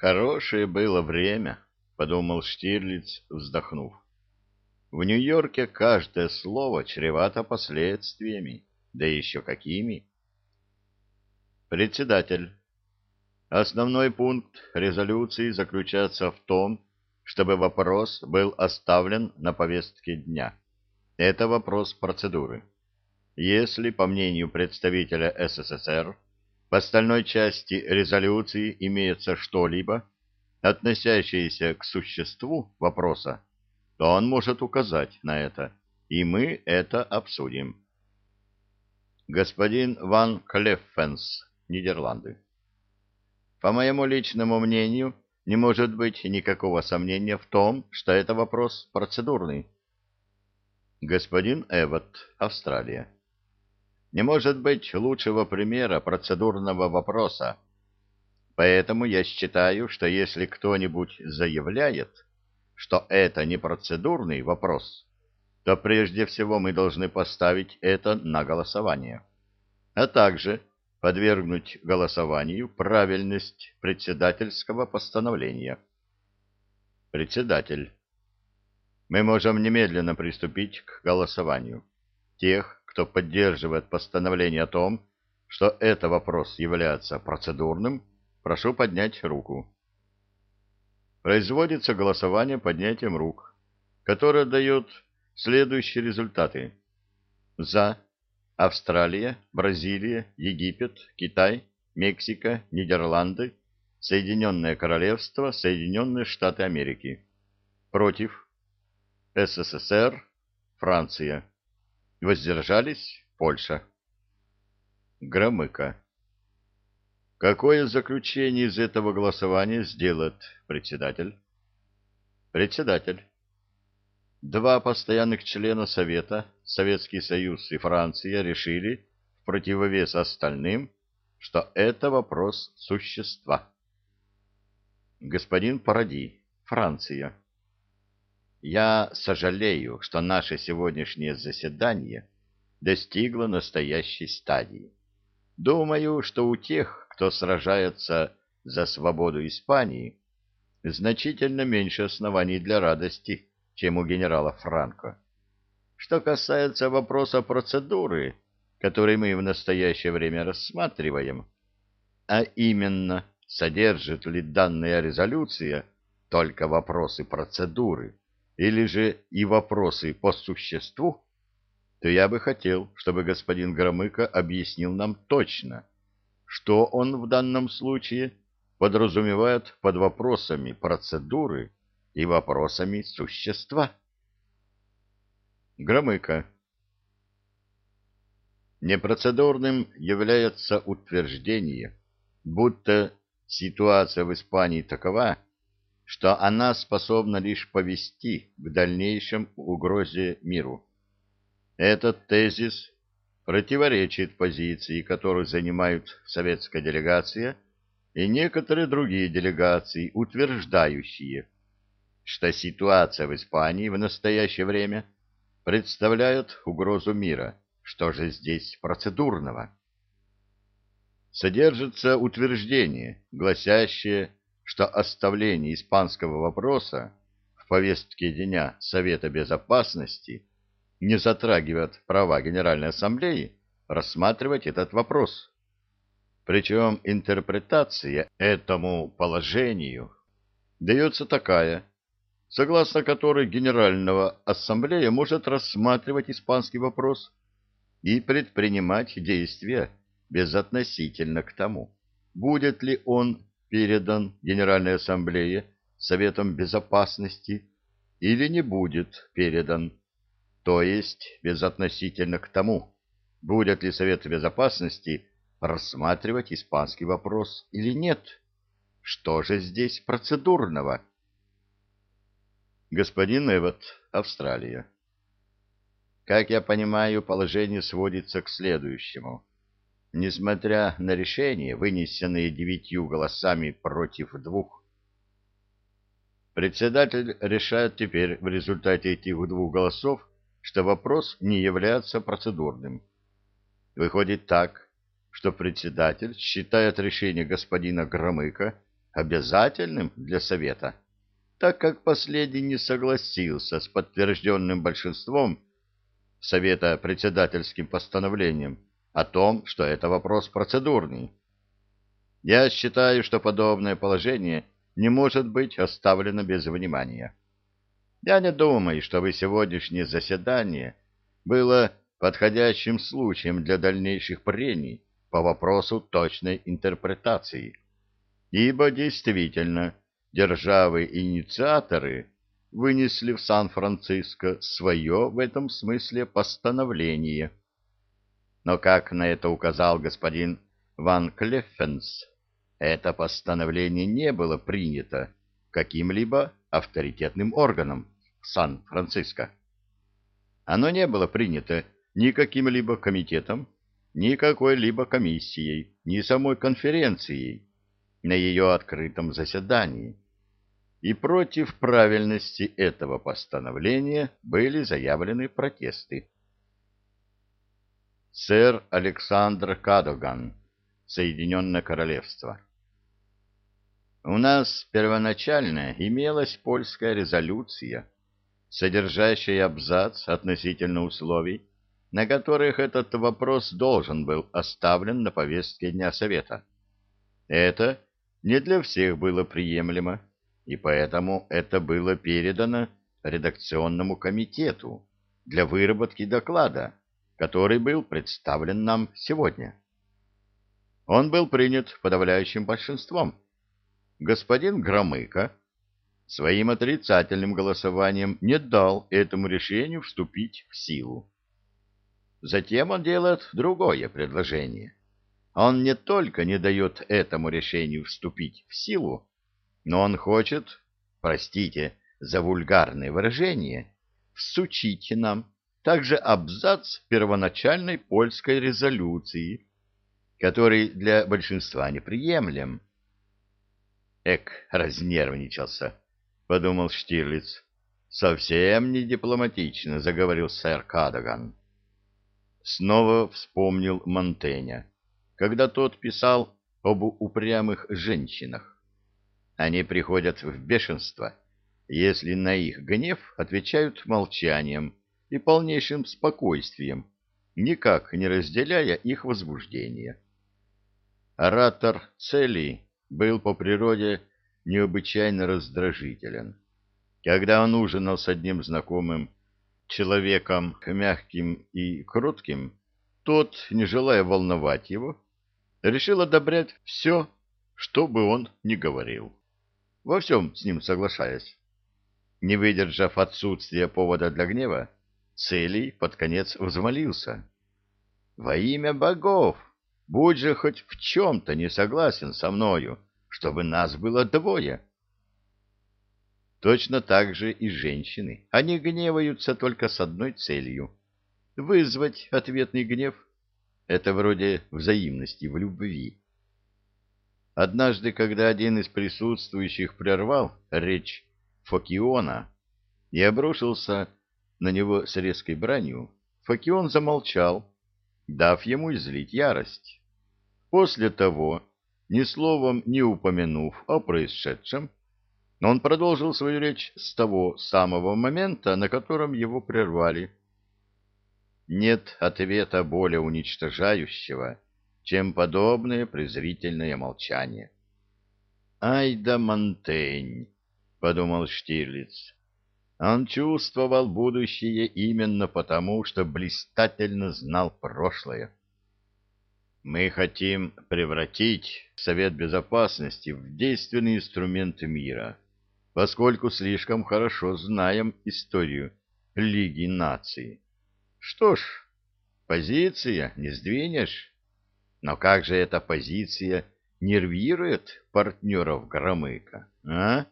Хорошее было время, подумал Штирлиц, вздохнув. В Нью-Йорке каждое слово чревато последствиями, да еще какими. Председатель. Основной пункт резолюции заключается в том, чтобы вопрос был оставлен на повестке дня. Это вопрос процедуры. Если, по мнению представителя СССР, в остальной части резолюции имеется что-либо, относящееся к существу вопроса, то он может указать на это, и мы это обсудим. Господин Ван Клеффенс, Нидерланды. По моему личному мнению, не может быть никакого сомнения в том, что это вопрос процедурный. Господин Эвот, Австралия. Не может быть лучшего примера процедурного вопроса. Поэтому я считаю, что если кто-нибудь заявляет, что это не процедурный вопрос, то прежде всего мы должны поставить это на голосование, а также подвергнуть голосованию правильность председательского постановления. Председатель. Мы можем немедленно приступить к голосованию. Тех, кто поддерживает постановление о том, что это вопрос является процедурным, прошу поднять руку. Производится голосование поднятием рук, которое дает следующие результаты. За Австралия, Бразилия, Египет, Китай, Мексика, Нидерланды, Соединенное Королевство, Соединенные Штаты Америки. Против СССР, Франция. Воздержались Польша. Громыко. Какое заключение из этого голосования сделает председатель? Председатель. Два постоянных члена Совета, Советский Союз и Франция, решили, в противовес остальным, что это вопрос существа. Господин Паради, Франция. Я сожалею, что наше сегодняшнее заседание достигло настоящей стадии. Думаю, что у тех, кто сражается за свободу Испании, значительно меньше оснований для радости, чем у генерала Франко. Что касается вопроса процедуры, который мы в настоящее время рассматриваем, а именно, содержит ли данная резолюция только вопросы процедуры, или же и вопросы по существу, то я бы хотел, чтобы господин Громыко объяснил нам точно, что он в данном случае подразумевает под вопросами процедуры и вопросами существа. Громыко. Непроцедурным является утверждение, будто ситуация в Испании такова, что она способна лишь повести к дальнейшем угрозе миру. Этот тезис противоречит позиции, которую занимают советская делегация и некоторые другие делегации, утверждающие, что ситуация в Испании в настоящее время представляет угрозу мира. Что же здесь процедурного? Содержится утверждение, гласящее, что оставление испанского вопроса в повестке дня Совета Безопасности не затрагивает права Генеральной Ассамблеи рассматривать этот вопрос. Причем интерпретация этому положению дается такая, согласно которой Генеральная Ассамблея может рассматривать испанский вопрос и предпринимать действия безотносительно к тому, будет ли он передан Генеральной Ассамблее Советом Безопасности или не будет передан, то есть безотносительно к тому, будет ли Совет Безопасности рассматривать испанский вопрос или нет. Что же здесь процедурного? Господин Эвот, Австралия. Как я понимаю, положение сводится к следующему. Несмотря на решение, вынесенное девятью голосами против двух, председатель решает теперь в результате этих двух голосов, что вопрос не является процедурным. Выходит так, что председатель считает решение господина Громыка обязательным для Совета, так как последний не согласился с подтвержденным большинством Совета председательским постановлением о том, что это вопрос процедурный. Я считаю, что подобное положение не может быть оставлено без внимания. Я не думаю, чтобы сегодняшнее заседание было подходящим случаем для дальнейших прений по вопросу точной интерпретации, ибо действительно державы-инициаторы вынесли в Сан-Франциско свое в этом смысле постановление. Но, как на это указал господин Ван Клеффенс, это постановление не было принято каким-либо авторитетным органом Сан-Франциско. Оно не было принято ни каким-либо комитетом, ни какой-либо комиссией, ни самой конференцией на ее открытом заседании. И против правильности этого постановления были заявлены протесты. Сэр Александр Кадоган, Соединенное Королевство. У нас первоначально имелась польская резолюция, содержащая абзац относительно условий, на которых этот вопрос должен был оставлен на повестке Дня Совета. Это не для всех было приемлемо, и поэтому это было передано редакционному комитету для выработки доклада, который был представлен нам сегодня. Он был принят подавляющим большинством. Господин Громыко своим отрицательным голосованием не дал этому решению вступить в силу. Затем он делает другое предложение. Он не только не дает этому решению вступить в силу, но он хочет, простите за вульгарное выражение, всучить нам также абзац первоначальной польской резолюции, который для большинства неприемлем. Эк, разнервничался, подумал Штирлиц. Совсем не дипломатично заговорил сэр Кадаган. Снова вспомнил Монтэня, когда тот писал об упрямых женщинах. Они приходят в бешенство, если на их гнев отвечают молчанием и полнейшим спокойствием, никак не разделяя их возбуждение. Оратор Цели был по природе необычайно раздражителен. Когда он ужинал с одним знакомым человеком мягким и кротким, тот, не желая волновать его, решил одобрять все, что бы он ни говорил во всем с ним соглашаясь. Не выдержав отсутствия повода для гнева, Целий под конец взмолился. «Во имя богов, будь же хоть в чем-то не согласен со мною, чтобы нас было двое». Точно так же и женщины. Они гневаются только с одной целью — вызвать ответный гнев. Это вроде взаимности в любви. Однажды, когда один из присутствующих прервал речь Фокиона и обрушился на него с резкой бранью, Фокион замолчал, дав ему излить ярость. После того, ни словом не упомянув о происшедшем, он продолжил свою речь с того самого момента, на котором его прервали. Нет ответа более уничтожающего, чем подобное презрительное молчание. «Ай да Монтень!» — подумал Штирлиц. Он чувствовал будущее именно потому, что блистательно знал прошлое. Мы хотим превратить Совет Безопасности в действенный инструмент мира, поскольку слишком хорошо знаем историю Лиги наций. Что ж, позиция не сдвинешь. Но как же эта позиция нервирует партнеров Громыка, а?